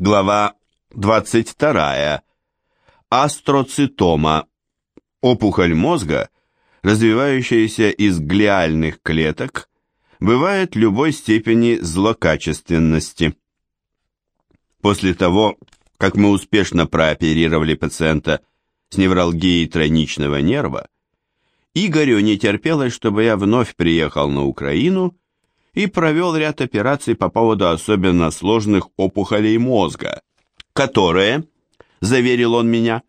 Глава 22. Астроцитома. Опухоль мозга, развивающаяся из глиальных клеток, бывает любой степени злокачественности. После того, как мы успешно прооперировали пациента с невралгией тройничного нерва, Игорю не терпелось, чтобы я вновь приехал на Украину и провел ряд операций по поводу особенно сложных опухолей мозга, которые, заверил он меня,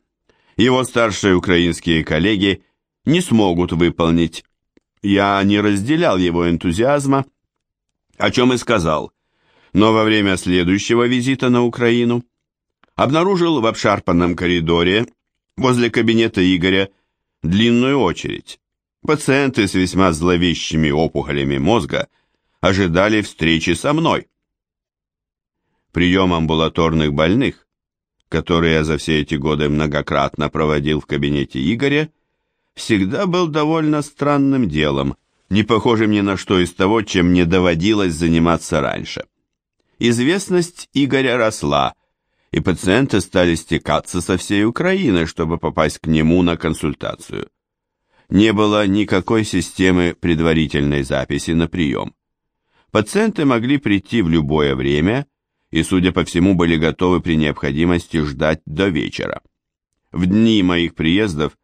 его старшие украинские коллеги не смогут выполнить. Я не разделял его энтузиазма, о чем и сказал, но во время следующего визита на Украину обнаружил в обшарпанном коридоре возле кабинета Игоря длинную очередь. Пациенты с весьма зловещими опухолями мозга ожидали встречи со мной. Прием амбулаторных больных, который я за все эти годы многократно проводил в кабинете Игоря, всегда был довольно странным делом, не похожим ни на что из того, чем мне доводилось заниматься раньше. Известность Игоря росла, и пациенты стали стекаться со всей Украины, чтобы попасть к нему на консультацию. Не было никакой системы предварительной записи на прием. Пациенты могли прийти в любое время и, судя по всему, были готовы при необходимости ждать до вечера. В дни моих приездов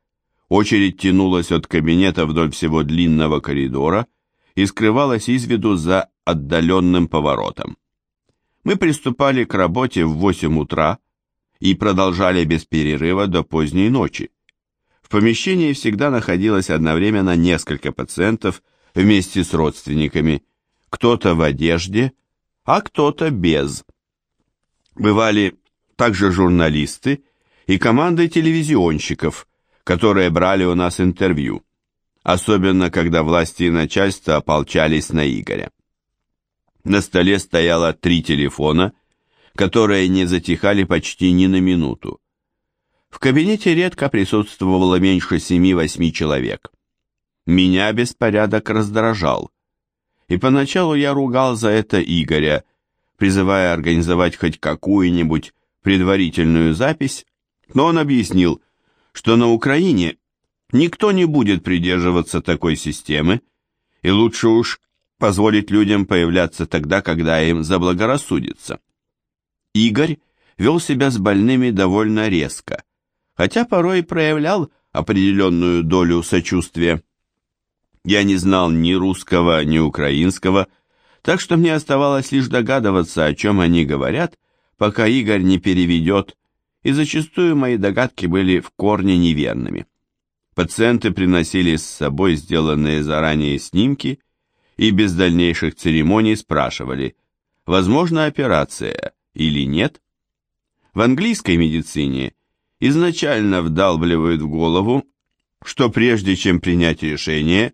очередь тянулась от кабинета вдоль всего длинного коридора и скрывалась из виду за отдаленным поворотом. Мы приступали к работе в 8 утра и продолжали без перерыва до поздней ночи. В помещении всегда находилось одновременно несколько пациентов вместе с родственниками, кто-то в одежде, а кто-то без. Бывали также журналисты и команды телевизионщиков, которые брали у нас интервью, особенно когда власти и начальство ополчались на Игоря. На столе стояло три телефона, которые не затихали почти ни на минуту. В кабинете редко присутствовало меньше семи-восьми человек. Меня беспорядок раздражал. И поначалу я ругал за это Игоря, призывая организовать хоть какую-нибудь предварительную запись, но он объяснил, что на Украине никто не будет придерживаться такой системы, и лучше уж позволить людям появляться тогда, когда им заблагорассудится. Игорь вел себя с больными довольно резко, хотя порой проявлял определенную долю сочувствия. Я не знал ни русского, ни украинского, так что мне оставалось лишь догадываться, о чем они говорят, пока Игорь не переведет, и зачастую мои догадки были в корне неверными. Пациенты приносили с собой сделанные заранее снимки и без дальнейших церемоний спрашивали, возможна операция или нет. В английской медицине изначально вдалбливают в голову, что прежде чем принять решение,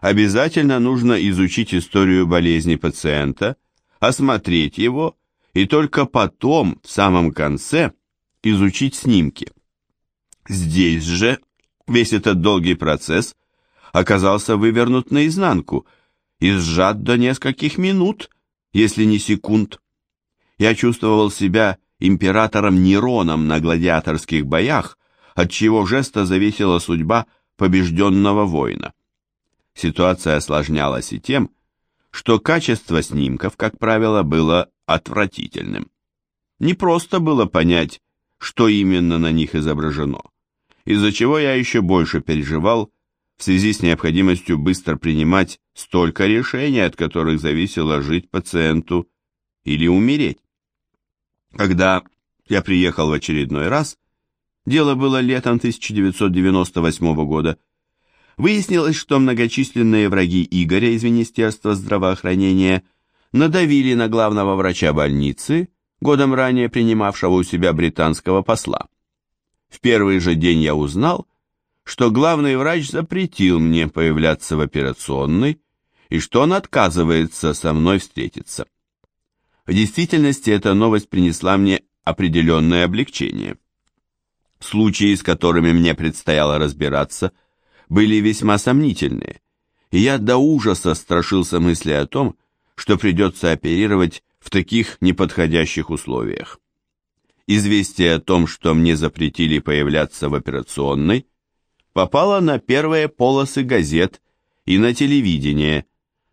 обязательно нужно изучить историю болезни пациента, осмотреть его и только потом, в самом конце, изучить снимки. Здесь же весь этот долгий процесс оказался вывернут наизнанку – и сжат до нескольких минут, если не секунд. Я чувствовал себя императором Нероном на гладиаторских боях, от чего жеста зависела судьба побежденного воина. Ситуация осложнялась и тем, что качество снимков, как правило, было отвратительным. Не просто было понять, что именно на них изображено, из-за чего я еще больше переживал в связи с необходимостью быстро принимать столько решений, от которых зависело жить пациенту или умереть. Когда я приехал в очередной раз, дело было летом 1998 года, выяснилось, что многочисленные враги Игоря из Министерства здравоохранения надавили на главного врача больницы, годом ранее принимавшего у себя британского посла. В первый же день я узнал, что главный врач запретил мне появляться в операционной и что он отказывается со мной встретиться. В действительности эта новость принесла мне определенное облегчение. Случаи, с которыми мне предстояло разбираться, были весьма сомнительные, и я до ужаса страшился мысли о том, что придется оперировать в таких неподходящих условиях. известие о том, что мне запретили появляться в операционной, попало на первые полосы газет и на телевидение,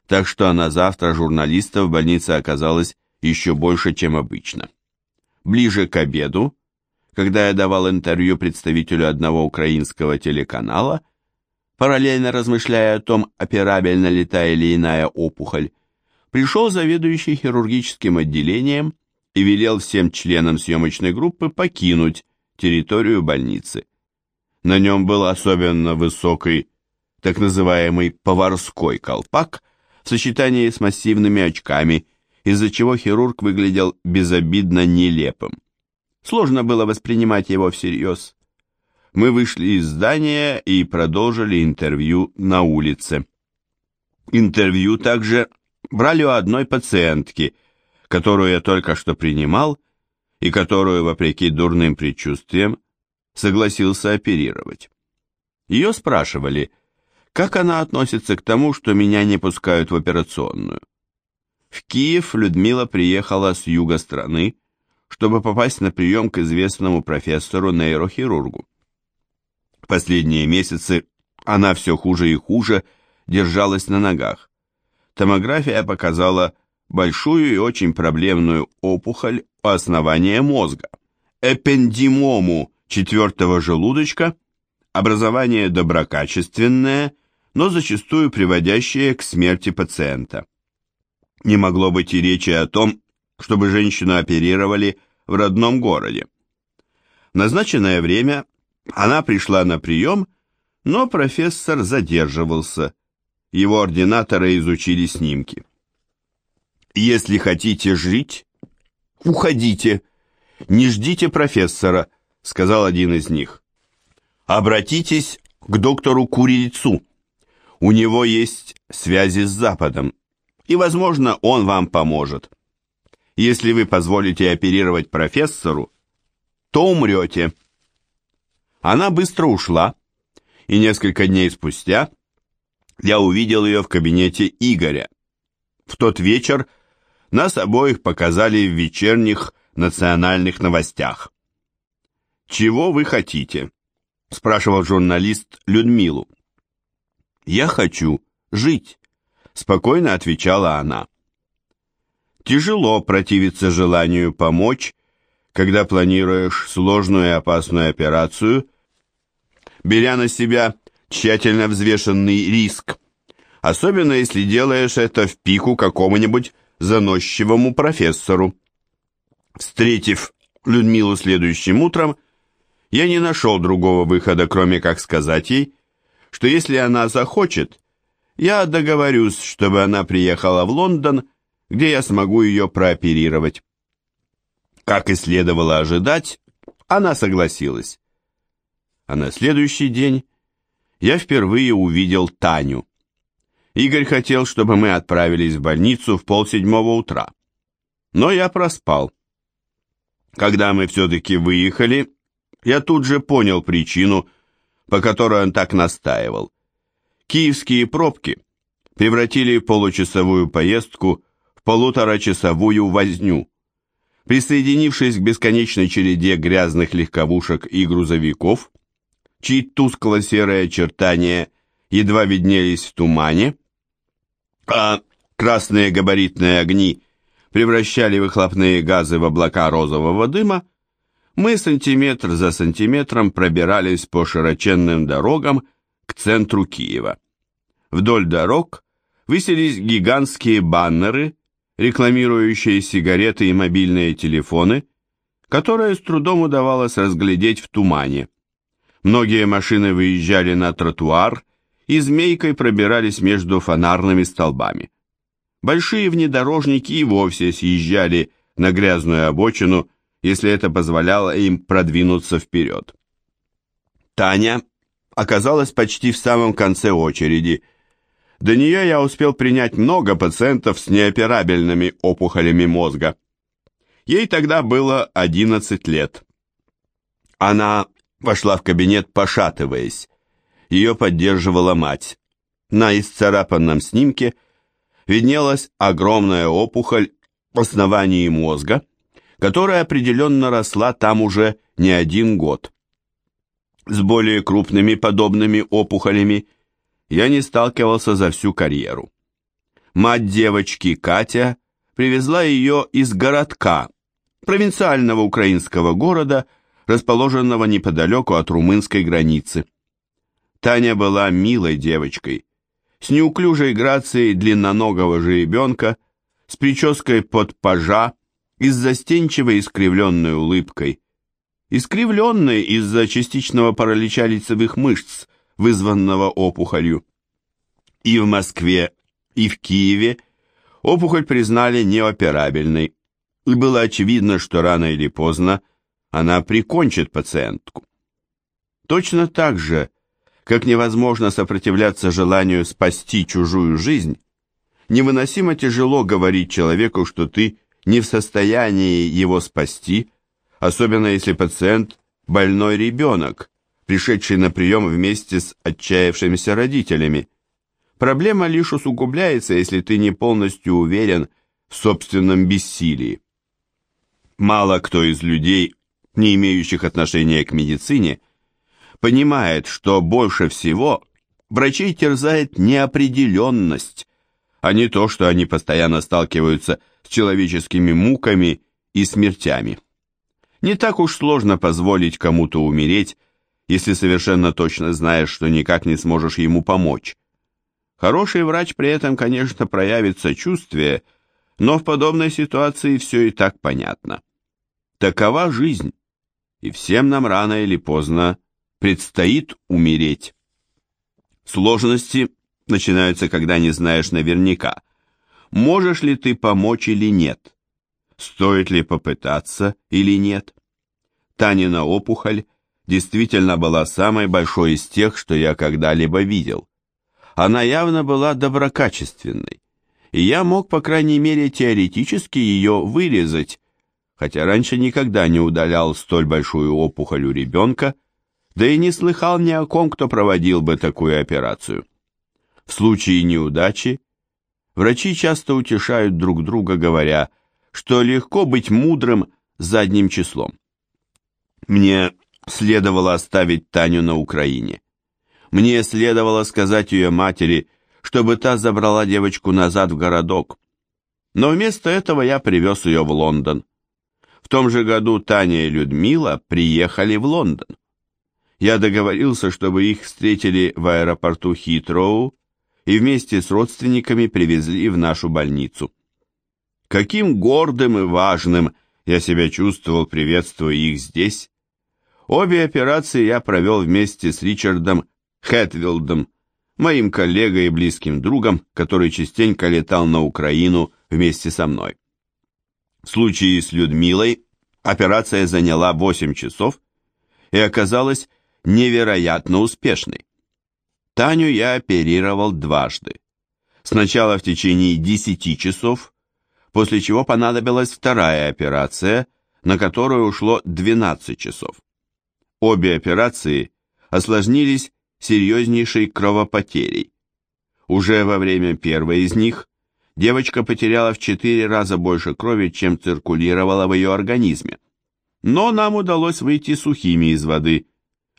так что на завтра журналистов в больнице оказалось еще больше, чем обычно. Ближе к обеду, когда я давал интервью представителю одного украинского телеканала, параллельно размышляя о том, операбельна ли та или иная опухоль, пришел заведующий хирургическим отделением и велел всем членам съемочной группы покинуть территорию больницы. На нем был особенно высокий, так называемый поварской колпак в сочетании с массивными очками, из-за чего хирург выглядел безобидно нелепым. Сложно было воспринимать его всерьез. Мы вышли из здания и продолжили интервью на улице. Интервью также брали у одной пациентки, которую я только что принимал и которую, вопреки дурным предчувствиям, согласился оперировать. Ее спрашивали, как она относится к тому, что меня не пускают в операционную. В Киев Людмила приехала с юга страны, чтобы попасть на прием к известному профессору-нейрохирургу. Последние месяцы она все хуже и хуже держалась на ногах. Томография показала большую и очень проблемную опухоль у основания мозга, эпендимому четвертого желудочка, образование доброкачественное, но зачастую приводящее к смерти пациента. Не могло быть и речи о том, чтобы женщину оперировали в родном городе. В назначенное время она пришла на прием, но профессор задерживался. Его ординаторы изучили снимки. «Если хотите жить, уходите. Не ждите профессора», — сказал один из них. «Обратитесь к доктору Курильцу. У него есть связи с Западом, и, возможно, он вам поможет. Если вы позволите оперировать профессору, то умрете». Она быстро ушла, и несколько дней спустя я увидел ее в кабинете Игоря. В тот вечер нас обоих показали в вечерних национальных новостях. «Чего вы хотите?» – спрашивал журналист Людмилу. «Я хочу жить», – спокойно отвечала она. Тяжело противиться желанию помочь, когда планируешь сложную и опасную операцию, беря на себя тщательно взвешенный риск, особенно если делаешь это в пику какому-нибудь заносчивому профессору. Встретив Людмилу следующим утром, я не нашел другого выхода, кроме как сказать ей, что если она захочет, я договорюсь, чтобы она приехала в Лондон, где я смогу ее прооперировать. Как и следовало ожидать, она согласилась. А на следующий день я впервые увидел Таню. Игорь хотел, чтобы мы отправились в больницу в полседьмого утра. Но я проспал. Когда мы все-таки выехали, я тут же понял причину, по которой он так настаивал. Киевские пробки превратили получасовую поездку в полуторачасовую возню. Присоединившись к бесконечной череде грязных легковушек и грузовиков, чьи тускло-серые очертания едва виднелись в тумане, а красные габаритные огни превращали выхлопные газы в облака розового дыма, мы сантиметр за сантиметром пробирались по широченным дорогам к центру Киева. Вдоль дорог высились гигантские баннеры, рекламирующие сигареты и мобильные телефоны, которые с трудом удавалось разглядеть в тумане. Многие машины выезжали на тротуар и змейкой пробирались между фонарными столбами. Большие внедорожники и вовсе съезжали на грязную обочину, если это позволяло им продвинуться вперед. Таня оказалась почти в самом конце очереди. До нее я успел принять много пациентов с неоперабельными опухолями мозга. Ей тогда было 11 лет. Она вошла в кабинет, пошатываясь ее поддерживала мать. На исцарапанном снимке виднелась огромная опухоль в основании мозга, которая определенно росла там уже не один год. С более крупными подобными опухолями я не сталкивался за всю карьеру. Мать девочки, Катя, привезла ее из городка, провинциального украинского города, расположенного неподалеку от румынской границы. Таня была милой девочкой, с неуклюжей грацией длинноногого жеребенка, с прической под пажа и с застенчивой искривленной улыбкой. Искривленной из-за частичного паралича лицевых мышц, вызванного опухолью. И в Москве, и в Киеве опухоль признали неоперабельной, и было очевидно, что рано или поздно она прикончит пациентку. Точно так же, как невозможно сопротивляться желанию спасти чужую жизнь, невыносимо тяжело говорить человеку, что ты не в состоянии его спасти, особенно если пациент – больной ребенок, пришедший на прием вместе с отчаявшимися родителями. Проблема лишь усугубляется, если ты не полностью уверен в собственном бессилии. Мало кто из людей, не имеющих отношения к медицине, понимает, что больше всего врачей терзает неопределенность, а не то, что они постоянно сталкиваются с человеческими муками и смертями. Не так уж сложно позволить кому-то умереть, если совершенно точно знаешь, что никак не сможешь ему помочь. Хороший врач при этом, конечно, проявит сочувствие, но в подобной ситуации все и так понятно. Такова жизнь, и всем нам рано или поздно предстоит умереть. Сложности начинаются, когда не знаешь наверняка, можешь ли ты помочь или нет, стоит ли попытаться или нет. Танина опухоль действительно была самой большой из тех, что я когда-либо видел. Она явно была доброкачественной, и я мог, по крайней мере, теоретически ее вырезать, хотя раньше никогда не удалял столь большую опухоль у ребенка, да и не слыхал ни о ком, кто проводил бы такую операцию. В случае неудачи врачи часто утешают друг друга, говоря, что легко быть мудрым задним числом. Мне следовало оставить Таню на Украине. Мне следовало сказать ее матери, чтобы та забрала девочку назад в городок. Но вместо этого я привез ее в Лондон. В том же году Таня и Людмила приехали в Лондон я договорился, чтобы их встретили в аэропорту Хитроу и вместе с родственниками привезли в нашу больницу. Каким гордым и важным я себя чувствовал, приветствуя их здесь. Обе операции я провел вместе с Ричардом Хэтвилдом, моим коллегой и близким другом, который частенько летал на Украину вместе со мной. В случае с Людмилой операция заняла 8 часов и оказалась невероятно успешной. Таню я оперировал дважды. Сначала в течение 10 часов, после чего понадобилась вторая операция, на которую ушло 12 часов. Обе операции осложнились серьезнейшей кровопотерей. Уже во время первой из них девочка потеряла в 4 раза больше крови, чем циркулировала в ее организме. Но нам удалось выйти сухими из воды –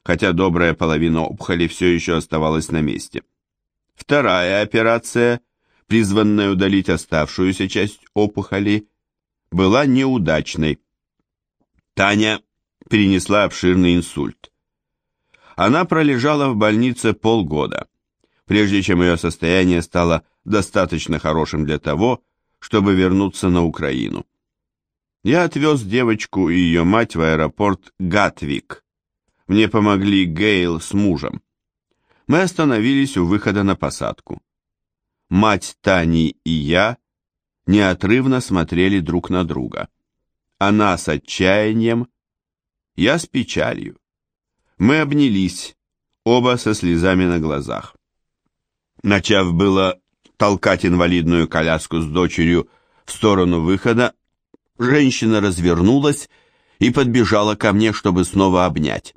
хотя добрая половина опухоли все еще оставалась на месте. Вторая операция, призванная удалить оставшуюся часть опухоли, была неудачной. Таня перенесла обширный инсульт. Она пролежала в больнице полгода, прежде чем ее состояние стало достаточно хорошим для того, чтобы вернуться на Украину. Я отвез девочку и ее мать в аэропорт Гатвик, мне помогли Гейл с мужем. Мы остановились у выхода на посадку. Мать Тани и я неотрывно смотрели друг на друга. Она с отчаянием, я с печалью. Мы обнялись, оба со слезами на глазах. Начав было толкать инвалидную коляску с дочерью в сторону выхода, женщина развернулась и подбежала ко мне, чтобы снова обнять.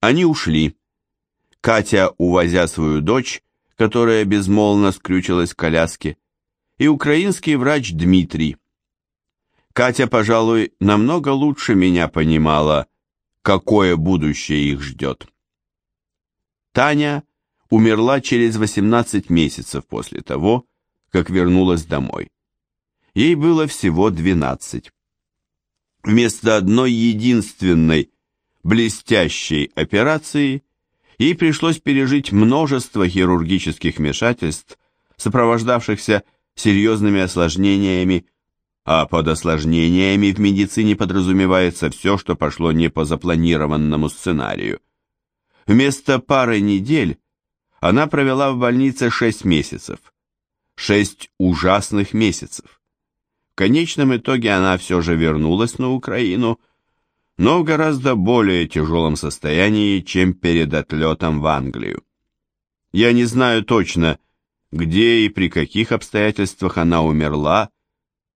Они ушли. Катя, увозя свою дочь, которая безмолвно скрючилась в коляске, и украинский врач Дмитрий. Катя, пожалуй, намного лучше меня понимала, какое будущее их ждет. Таня умерла через 18 месяцев после того, как вернулась домой. Ей было всего 12. Вместо одной единственной блестящей операции ей пришлось пережить множество хирургических вмешательств, сопровождавшихся серьезными осложнениями, а под осложнениями в медицине подразумевается все, что пошло не по запланированному сценарию. Вместо пары недель она провела в больнице 6 месяцев. 6 ужасных месяцев. В конечном итоге она все же вернулась на Украину, но в гораздо более тяжелом состоянии, чем перед отлетом в Англию. Я не знаю точно, где и при каких обстоятельствах она умерла,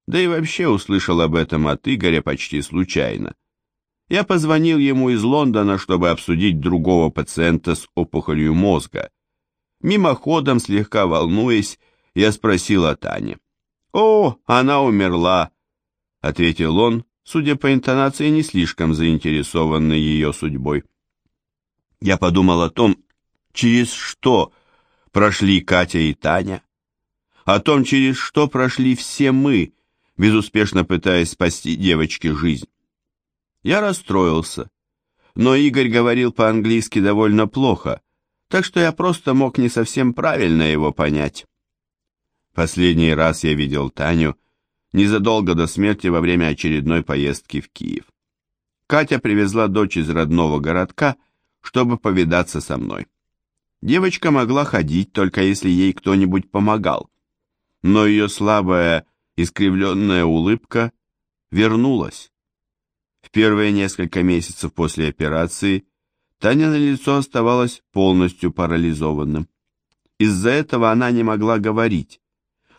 да и вообще услышал об этом от Игоря почти случайно. Я позвонил ему из Лондона, чтобы обсудить другого пациента с опухолью мозга. Мимоходом, слегка волнуясь, я спросил о Тане. «О, она умерла», — ответил он, судя по интонации, не слишком заинтересованный ее судьбой. Я подумал о том, через что прошли Катя и Таня, о том, через что прошли все мы, безуспешно пытаясь спасти девочке жизнь. Я расстроился, но Игорь говорил по-английски довольно плохо, так что я просто мог не совсем правильно его понять. Последний раз я видел Таню незадолго до смерти во время очередной поездки в Киев. Катя привезла дочь из родного городка, чтобы повидаться со мной. Девочка могла ходить, только если ей кто-нибудь помогал. Но ее слабая, искривленная улыбка вернулась. В первые несколько месяцев после операции Таня на лицо оставалась полностью парализованным. Из-за этого она не могла говорить,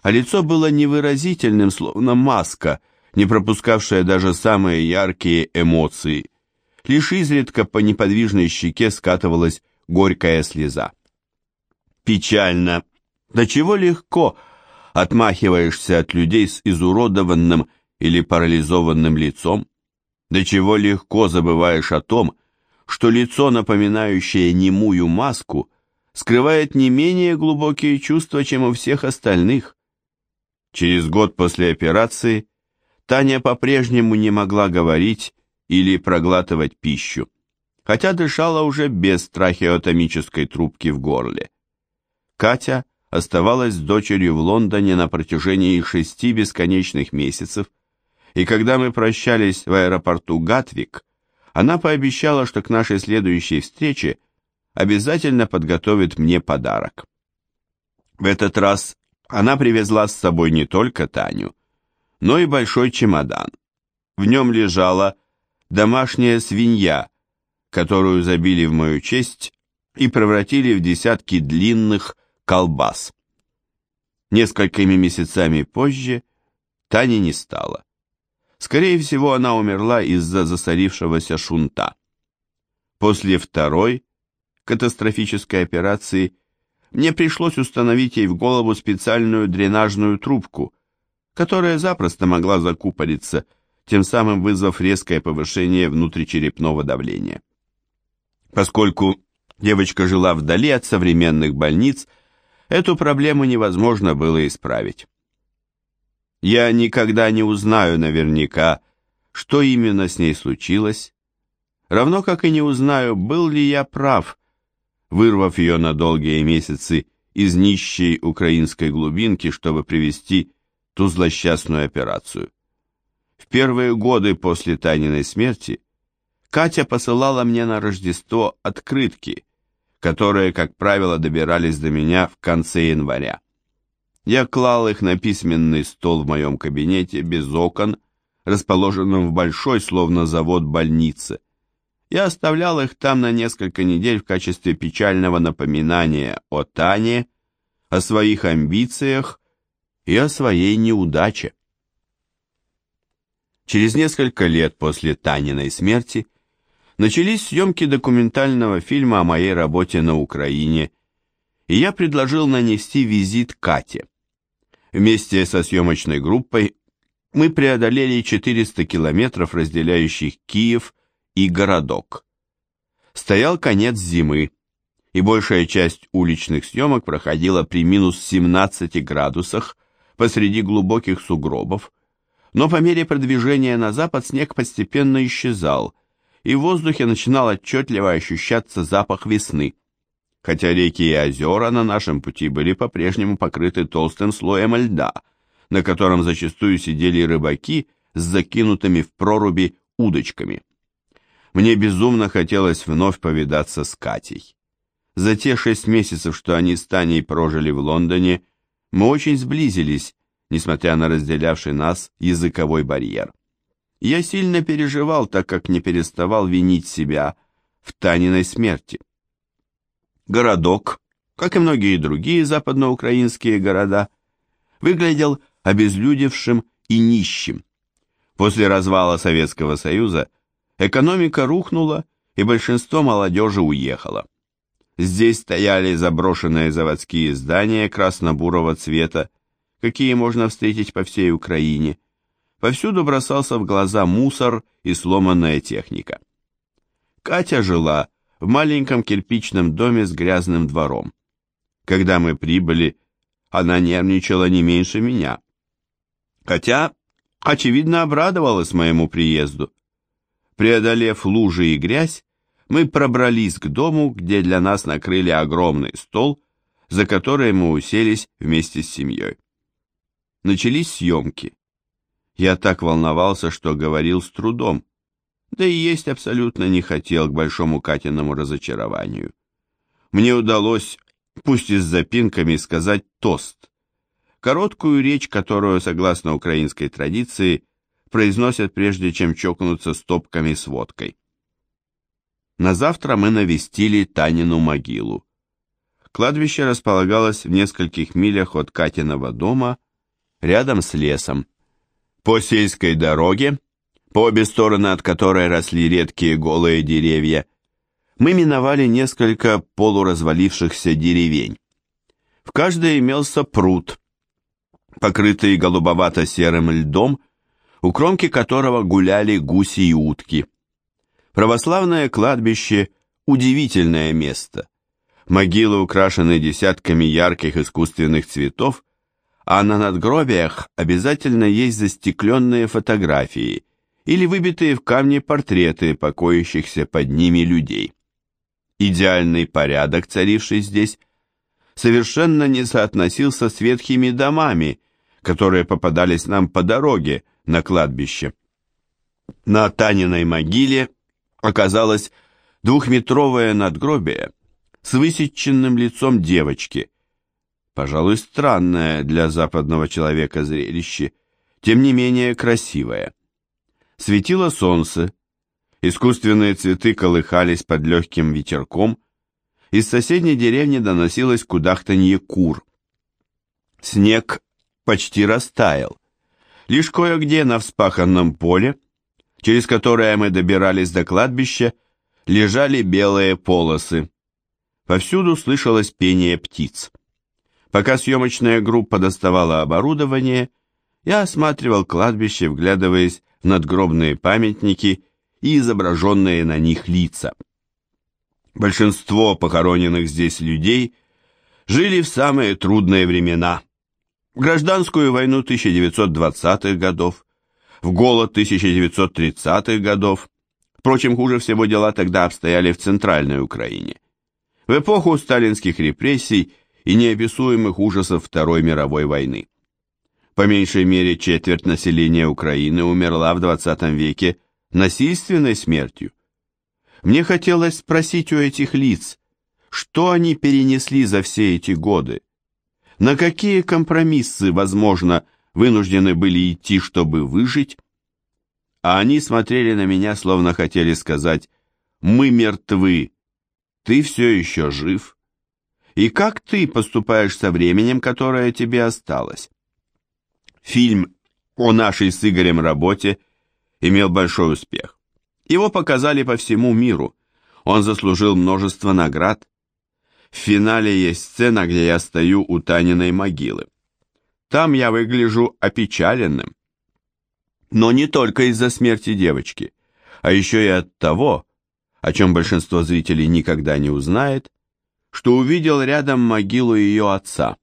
а лицо было невыразительным, словно маска, не пропускавшая даже самые яркие эмоции. Лишь изредка по неподвижной щеке скатывалась горькая слеза. Печально. Да чего легко отмахиваешься от людей с изуродованным или парализованным лицом? Да чего легко забываешь о том, что лицо, напоминающее немую маску, скрывает не менее глубокие чувства, чем у всех остальных. Через год после операции Таня по-прежнему не могла говорить или проглатывать пищу, хотя дышала уже без трахеотомической трубки в горле. Катя оставалась с дочерью в Лондоне на протяжении шести бесконечных месяцев, и когда мы прощались в аэропорту Гатвик, она пообещала, что к нашей следующей встрече обязательно подготовит мне подарок. В этот раз она привезла с собой не только Таню, но и большой чемодан. В нем лежала домашняя свинья, которую забили в мою честь и превратили в десятки длинных колбас. Несколькими месяцами позже Тани не стало. Скорее всего, она умерла из-за засорившегося шунта. После второй катастрофической операции мне пришлось установить ей в голову специальную дренажную трубку, которая запросто могла закупориться, тем самым вызвав резкое повышение внутричерепного давления. Поскольку девочка жила вдали от современных больниц, эту проблему невозможно было исправить. Я никогда не узнаю наверняка, что именно с ней случилось, равно как и не узнаю, был ли я прав, вырвав ее на долгие месяцы из нищей украинской глубинки, чтобы привести ту злосчастную операцию. В первые годы после Таниной смерти Катя посылала мне на Рождество открытки, которые, как правило, добирались до меня в конце января. Я клал их на письменный стол в моем кабинете без окон, расположенном в большой, словно завод, больнице. Я оставлял их там на несколько недель в качестве печального напоминания о Тане, о своих амбициях и о своей неудаче. Через несколько лет после Таниной смерти начались съемки документального фильма о моей работе на Украине, и я предложил нанести визит Кате. Вместе со съемочной группой мы преодолели 400 километров, разделяющих Киев и городок. Стоял конец зимы, и большая часть уличных съемок проходила при минус 17 градусах посреди глубоких сугробов, но по мере продвижения на запад снег постепенно исчезал, и в воздухе начинал отчетливо ощущаться запах весны, хотя реки и озера на нашем пути были по-прежнему покрыты толстым слоем льда, на котором зачастую сидели рыбаки с закинутыми в проруби удочками. Мне безумно хотелось вновь повидаться с Катей. За те шесть месяцев, что они с Таней прожили в Лондоне, мы очень сблизились, несмотря на разделявший нас языковой барьер. Я сильно переживал, так как не переставал винить себя в Таниной смерти. Городок, как и многие другие западноукраинские города, выглядел обезлюдевшим и нищим. После развала Советского Союза экономика рухнула, и большинство молодежи уехало. Здесь стояли заброшенные заводские здания красно-бурого цвета, какие можно встретить по всей Украине. Повсюду бросался в глаза мусор и сломанная техника. Катя жила в маленьком кирпичном доме с грязным двором. Когда мы прибыли, она нервничала не меньше меня. Хотя, очевидно, обрадовалась моему приезду. Преодолев лужи и грязь, мы пробрались к дому, где для нас накрыли огромный стол, за который мы уселись вместе с семьей. Начались съемки. Я так волновался, что говорил с трудом, да и есть абсолютно не хотел к большому Катиному разочарованию. Мне удалось, пусть и с запинками, сказать тост. Короткую речь, которую, согласно украинской традиции, произносят прежде, чем чокнуться стопками с водкой. На завтра мы навестили Танину могилу. Кладбище располагалось в нескольких милях от Катиного дома, рядом с лесом. По сельской дороге, по обе стороны от которой росли редкие голые деревья, мы миновали несколько полуразвалившихся деревень. В каждой имелся пруд, покрытый голубовато-серым льдом, у кромки которого гуляли гуси и утки. Православное кладбище – удивительное место. Могилы украшены десятками ярких искусственных цветов, а на надгробиях обязательно есть застекленные фотографии или выбитые в камне портреты покоящихся под ними людей. Идеальный порядок, царивший здесь, совершенно не соотносился с ветхими домами, которые попадались нам по дороге на кладбище. На Таниной могиле оказалось двухметровое надгробие с высеченным лицом девочки. Пожалуй, странное для западного человека зрелище, тем не менее красивое. Светило солнце, искусственные цветы колыхались под легким ветерком, из соседней деревни доносилось кудахтанье кур. Снег почти растаял. Лишь кое-где на вспаханном поле через которое мы добирались до кладбища, лежали белые полосы. Повсюду слышалось пение птиц. Пока съемочная группа доставала оборудование, я осматривал кладбище, вглядываясь надгробные памятники и изображенные на них лица. Большинство похороненных здесь людей жили в самые трудные времена. В гражданскую войну 1920-х годов, в голод 1930-х годов. Впрочем, хуже всего дела тогда обстояли в Центральной Украине. В эпоху сталинских репрессий и неописуемых ужасов Второй мировой войны. По меньшей мере четверть населения Украины умерла в 20 веке насильственной смертью. Мне хотелось спросить у этих лиц, что они перенесли за все эти годы, на какие компромиссы, возможно, вынуждены были идти, чтобы выжить, а они смотрели на меня, словно хотели сказать «Мы мертвы, ты все еще жив». И как ты поступаешь со временем, которое тебе осталось? Фильм о нашей с Игорем работе имел большой успех. Его показали по всему миру. Он заслужил множество наград. В финале есть сцена, где я стою у Таниной могилы. Там я выгляжу опечаленным. Но не только из-за смерти девочки, а еще и от того, о чем большинство зрителей никогда не узнает, что увидел рядом могилу ее отца.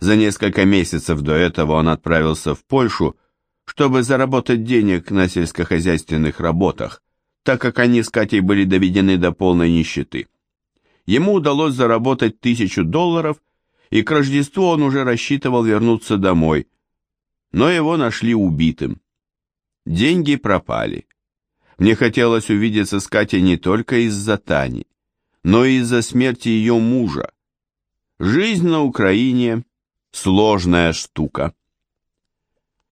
За несколько месяцев до этого он отправился в Польшу, чтобы заработать денег на сельскохозяйственных работах, так как они с Катей были доведены до полной нищеты. Ему удалось заработать тысячу долларов, и к Рождеству он уже рассчитывал вернуться домой, но его нашли убитым. Деньги пропали. Мне хотелось увидеться с Катей не только из-за Тани, но и из-за смерти ее мужа. Жизнь на Украине – сложная штука.